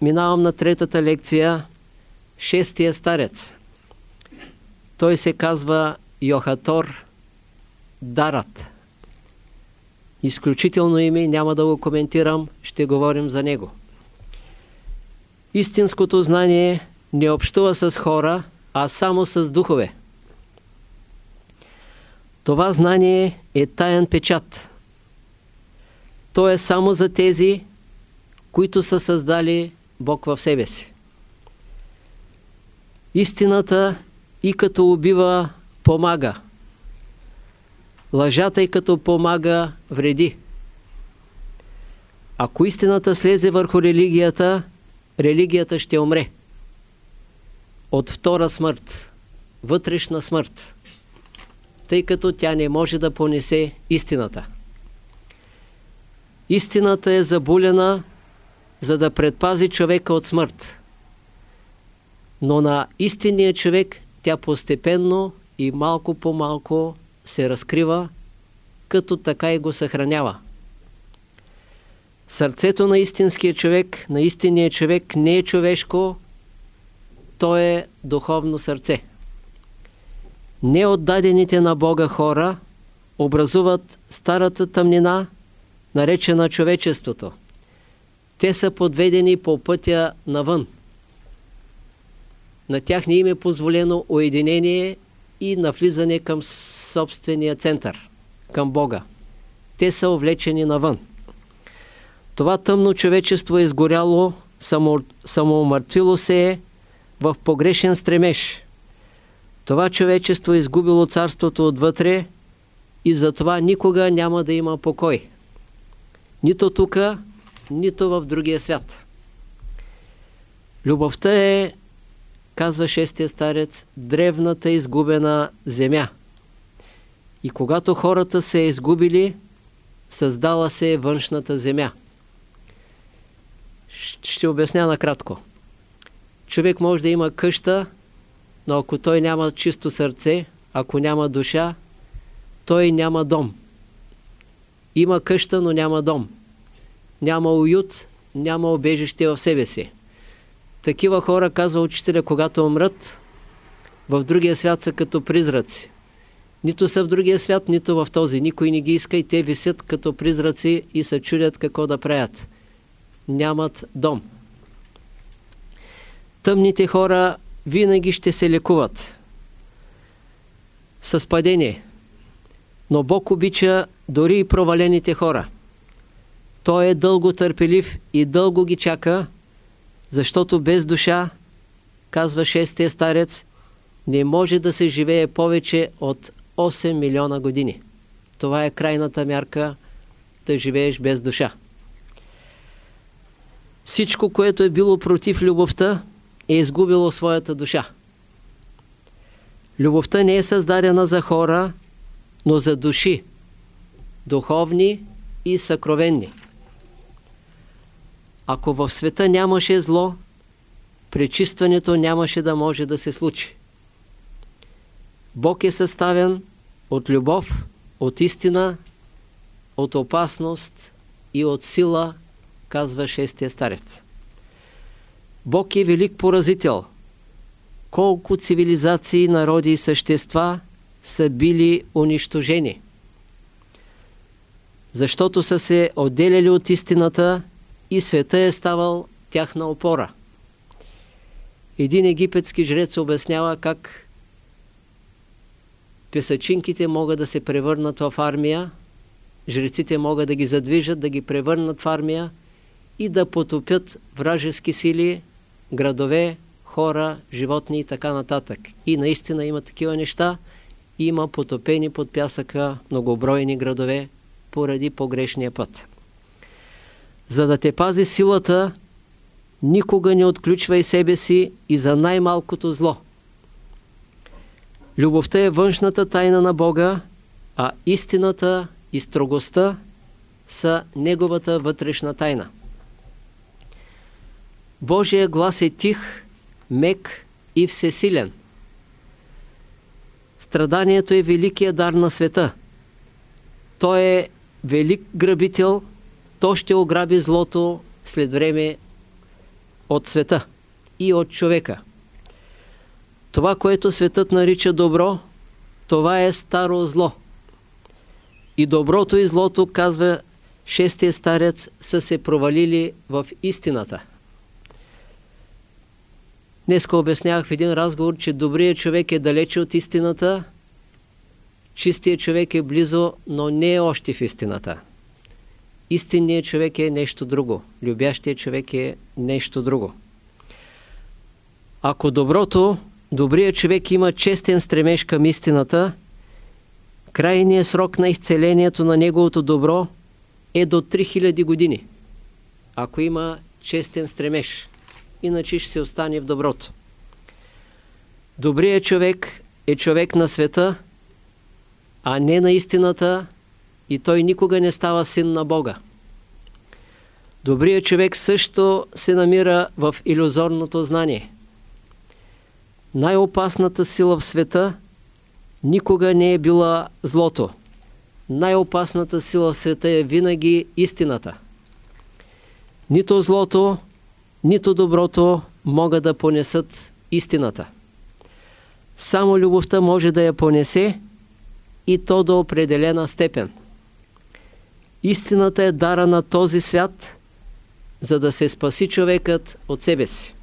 минавам на третата лекция. Шестия старец. Той се казва Йохатор Дарат. Изключително име, няма да го коментирам, ще говорим за него. Истинското знание не общува с хора, а само с духове. Това знание е таен печат. То е само за тези, които са създали Бог в себе си. Истината и като убива, помага. Лъжата и като помага, вреди. Ако истината слезе върху религията, религията ще умре. От втора смърт, вътрешна смърт, тъй като тя не може да понесе истината. Истината е забулена, за да предпази човека от смърт. Но на истинния човек тя постепенно и малко по малко се разкрива, като така и го съхранява. Сърцето на истинския човек, на истинния човек не е човешко, то е духовно сърце. Неотдадените на Бога хора образуват старата тъмнина, наречена човечеството. Те са подведени по пътя навън. На тях не им е позволено уединение и навлизане към собствения център, към Бога. Те са увлечени навън. Това тъмно човечество е изгоряло, само, самоумъртвило се е в погрешен стремеж. Това човечество е изгубило царството отвътре и затова никога няма да има покой. Нито тук, нито в другия свят. Любовта е, казва шестия старец, древната изгубена земя. И когато хората се е изгубили, създала се външната земя. Ще обясня накратко. Човек може да има къща, но ако той няма чисто сърце, ако няма душа, той няма дом. Има къща, но няма дом. Няма уют, няма обежище в себе си. Такива хора, казва учителя, когато умрат, в другия свят са като призраци. Нито са в другия свят, нито в този. Никой не ги иска и те висят като призраци и се чудят какво да правят. Нямат дом. Тъмните хора винаги ще се лекуват с падение. Но Бог обича дори и провалените хора. Той е дълго търпелив и дълго ги чака, защото без душа, казва шестия старец, не може да се живее повече от 8 милиона години. Това е крайната мярка да живееш без душа. Всичко, което е било против любовта, е изгубило своята душа. Любовта не е създадена за хора, но за души, духовни и съкровенни. Ако в света нямаше зло, пречистването нямаше да може да се случи. Бог е съставен от любов, от истина, от опасност и от сила, казва шестия старец. Бог е велик поразител. Колко цивилизации, народи и същества са били унищожени. Защото са се отделяли от истината и света е ставал тяхна опора. Един египетски жрец обяснява как песачинките могат да се превърнат в армия, жреците могат да ги задвижат, да ги превърнат в армия и да потопят вражески сили, градове, хора, животни и така нататък. И наистина има такива неща. Има потопени под пясъка многобройни градове поради погрешния път. За да те пази силата, никога не отключвай себе си и за най-малкото зло. Любовта е външната тайна на Бога, а истината и строгостта са Неговата вътрешна тайна. Божия глас е тих, мек и всесилен. Страданието е великият дар на света. Той е велик грабител, то ще ограби злото след време от света и от човека. Това, което светът нарича добро, това е старо зло. И доброто и злото, казва шестия старец, са се провалили в истината. Днеска обяснявах в един разговор, че добрият човек е далече от истината, чистият човек е близо, но не е още в истината. Истинният човек е нещо друго. Любящият човек е нещо друго. Ако доброто, добрият човек има честен стремеж към истината, крайният срок на изцелението на неговото добро е до 3000 години. Ако има честен стремеж, иначе ще се остане в доброто. Добрият човек е човек на света, а не на истината, и той никога не става син на Бога. Добрият човек също се намира в иллюзорното знание. Най-опасната сила в света никога не е била злото. Най-опасната сила в света е винаги истината. Нито злото, нито доброто могат да понесат истината. Само любовта може да я понесе и то до определена степен. Истината е дара на този свят, за да се спаси човекът от себе си.